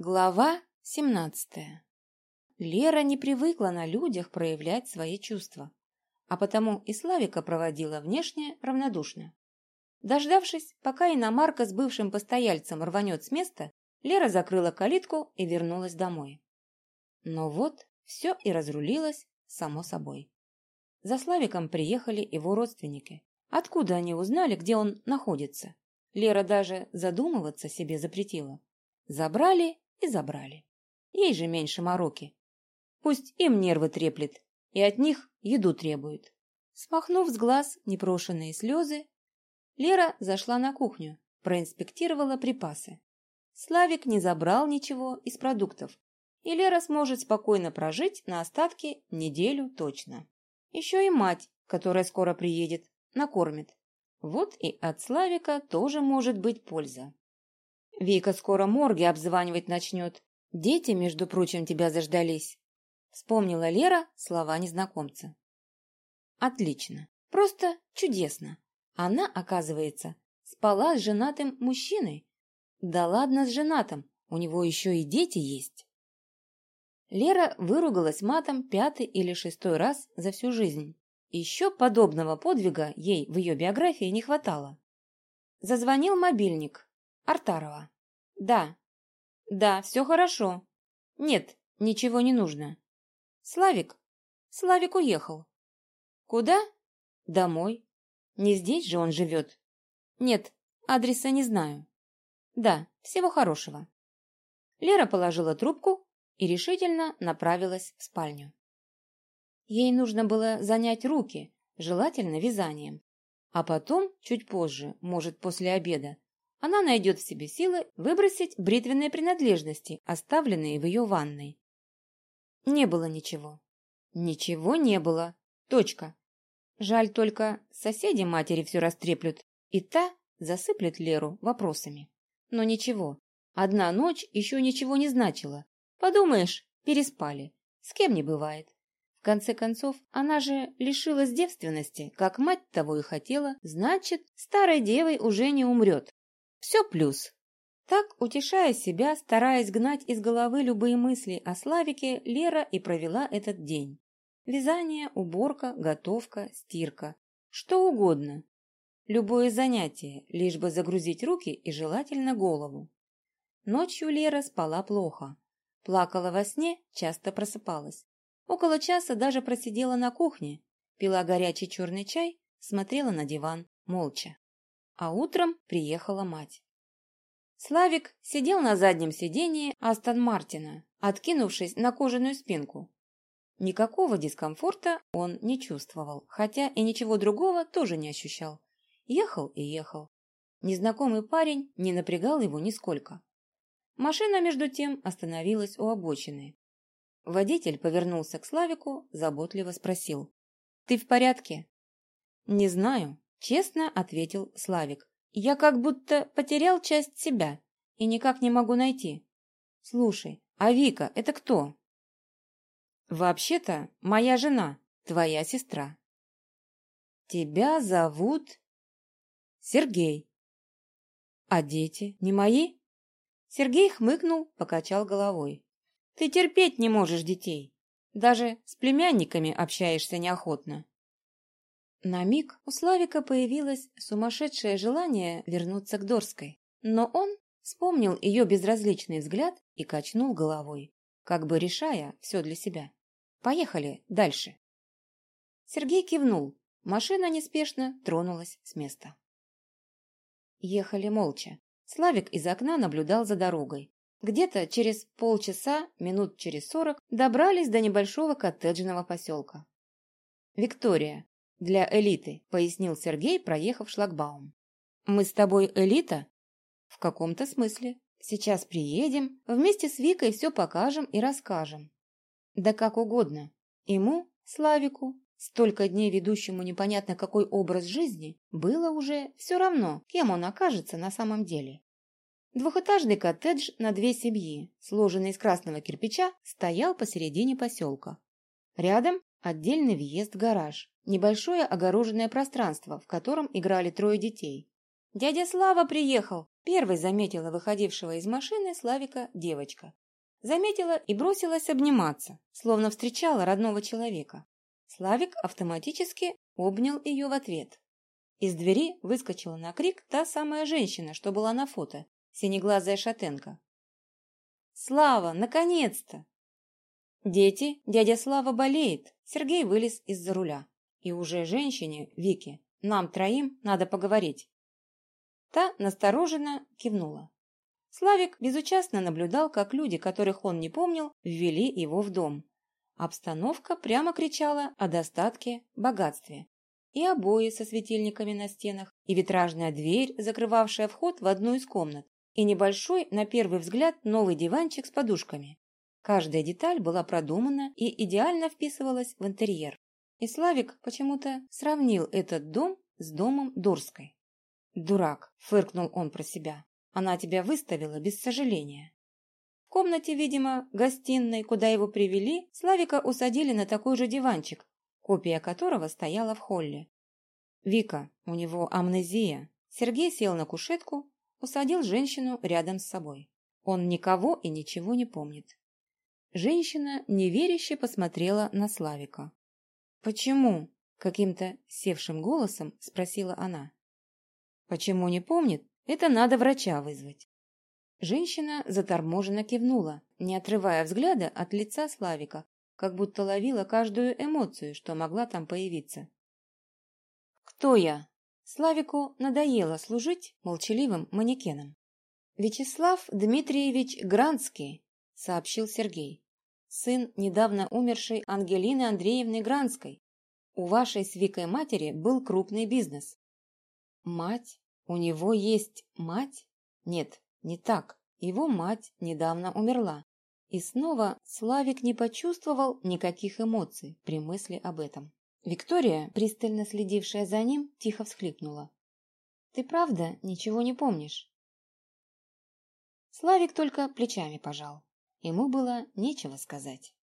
Глава 17. Лера не привыкла на людях проявлять свои чувства, а потому и Славика проводила внешне равнодушно. Дождавшись, пока иномарка с бывшим постояльцем рванет с места, Лера закрыла калитку и вернулась домой. Но вот все и разрулилось само собой. За Славиком приехали его родственники. Откуда они узнали, где он находится? Лера даже задумываться себе запретила. Забрали и забрали. Ей же меньше мороки. Пусть им нервы треплет, и от них еду требует. Смахнув с глаз непрошенные слезы, Лера зашла на кухню, проинспектировала припасы. Славик не забрал ничего из продуктов, и Лера сможет спокойно прожить на остатки неделю точно. Еще и мать, которая скоро приедет, накормит. Вот и от Славика тоже может быть польза. Вика скоро морги обзванивать начнет. Дети, между прочим, тебя заждались. Вспомнила Лера слова незнакомца. Отлично. Просто чудесно. Она, оказывается, спала с женатым мужчиной. Да ладно с женатым, у него еще и дети есть. Лера выругалась матом пятый или шестой раз за всю жизнь. Еще подобного подвига ей в ее биографии не хватало. Зазвонил мобильник. Артарова. Да. Да, все хорошо. Нет, ничего не нужно. Славик? Славик уехал. Куда? Домой. Не здесь же он живет. Нет, адреса не знаю. Да, всего хорошего. Лера положила трубку и решительно направилась в спальню. Ей нужно было занять руки, желательно вязанием. А потом, чуть позже, может, после обеда, она найдет в себе силы выбросить бритвенные принадлежности, оставленные в ее ванной. Не было ничего. Ничего не было. Точка. Жаль только, соседи матери все растреплют, и та засыплет Леру вопросами. Но ничего, одна ночь еще ничего не значила. Подумаешь, переспали. С кем не бывает. В конце концов, она же лишилась девственности, как мать того и хотела, значит, старой девой уже не умрет. Все плюс. Так, утешая себя, стараясь гнать из головы любые мысли о Славике, Лера и провела этот день. Вязание, уборка, готовка, стирка. Что угодно. Любое занятие, лишь бы загрузить руки и желательно голову. Ночью Лера спала плохо. Плакала во сне, часто просыпалась. Около часа даже просидела на кухне, пила горячий черный чай, смотрела на диван, молча. А утром приехала мать. Славик сидел на заднем сидении Астон Мартина, откинувшись на кожаную спинку. Никакого дискомфорта он не чувствовал, хотя и ничего другого тоже не ощущал. Ехал и ехал. Незнакомый парень не напрягал его нисколько. Машина, между тем, остановилась у обочины. Водитель повернулся к Славику, заботливо спросил. «Ты в порядке?» «Не знаю», Честно ответил Славик. Я как будто потерял часть себя и никак не могу найти. Слушай, а Вика это кто? Вообще-то моя жена, твоя сестра. Тебя зовут Сергей. А дети не мои? Сергей хмыкнул, покачал головой. Ты терпеть не можешь детей. Даже с племянниками общаешься неохотно. На миг у Славика появилось сумасшедшее желание вернуться к Дорской, но он вспомнил ее безразличный взгляд и качнул головой, как бы решая все для себя. «Поехали дальше». Сергей кивнул. Машина неспешно тронулась с места. Ехали молча. Славик из окна наблюдал за дорогой. Где-то через полчаса, минут через сорок, добрались до небольшого коттеджного поселка. «Виктория, «Для элиты», — пояснил Сергей, проехав шлагбаум. «Мы с тобой элита?» «В каком-то смысле. Сейчас приедем, вместе с Викой все покажем и расскажем». «Да как угодно. Ему, Славику, столько дней ведущему непонятно какой образ жизни, было уже все равно, кем он окажется на самом деле». Двухэтажный коттедж на две семьи, сложенный из красного кирпича, стоял посередине поселка. Рядом отдельный въезд-гараж, Небольшое огороженное пространство, в котором играли трое детей. «Дядя Слава приехал! Первой заметила выходившего из машины Славика девочка. Заметила и бросилась обниматься, словно встречала родного человека. Славик автоматически обнял ее в ответ. Из двери выскочила на крик та самая женщина, что была на фото, синеглазая шатенка. «Слава, наконец-то!» «Дети, дядя Слава болеет!» Сергей вылез из-за руля. «И уже женщине, Вике, нам троим надо поговорить». Та настороженно кивнула. Славик безучастно наблюдал, как люди, которых он не помнил, ввели его в дом. Обстановка прямо кричала о достатке, богатстве. И обои со светильниками на стенах, и витражная дверь, закрывавшая вход в одну из комнат, и небольшой, на первый взгляд, новый диванчик с подушками. Каждая деталь была продумана и идеально вписывалась в интерьер. И Славик почему-то сравнил этот дом с домом Дурской. «Дурак!» – фыркнул он про себя. «Она тебя выставила без сожаления». В комнате, видимо, гостиной, куда его привели, Славика усадили на такой же диванчик, копия которого стояла в холле. «Вика, у него амнезия». Сергей сел на кушетку, усадил женщину рядом с собой. Он никого и ничего не помнит. Женщина неверяще посмотрела на Славика. «Почему?» – каким-то севшим голосом спросила она. «Почему не помнит? Это надо врача вызвать». Женщина заторможенно кивнула, не отрывая взгляда от лица Славика, как будто ловила каждую эмоцию, что могла там появиться. «Кто я?» Славику надоело служить молчаливым манекеном. «Вячеслав Дмитриевич Гранский», — сообщил Сергей. «Сын недавно умершей Ангелины Андреевны Гранской. У вашей с Викой матери был крупный бизнес». «Мать? У него есть мать?» «Нет, не так. Его мать недавно умерла». И снова Славик не почувствовал никаких эмоций при мысли об этом. Виктория, пристально следившая за ним, тихо всхлипнула. «Ты правда ничего не помнишь?» Славик только плечами пожал. Ему было нечего сказать.